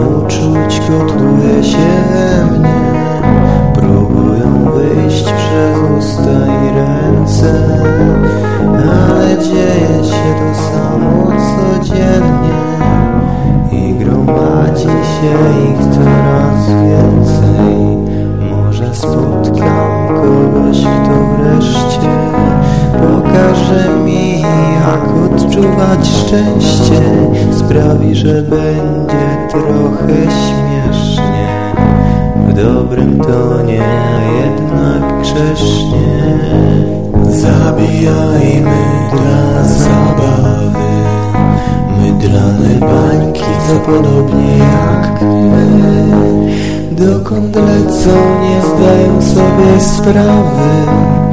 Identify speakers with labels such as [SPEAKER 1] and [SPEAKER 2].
[SPEAKER 1] Uczuć gotuje się we mnie. Próbują wyjść przez usta i ręce Ale dzieje się to samo codziennie. I gromadzi się ich coraz więcej. Może spotkam kogoś, kto wreszcie Pokaże mi, jak odczuwać szczęście. Sprawi, że będzie trochę śmiesznie, w dobrym tonie, a jednak grzesznie. Zabijajmy dla zabawy. Mydlane bańki, co podobnie jak my. Dokąd lecą, nie zdają sobie sprawy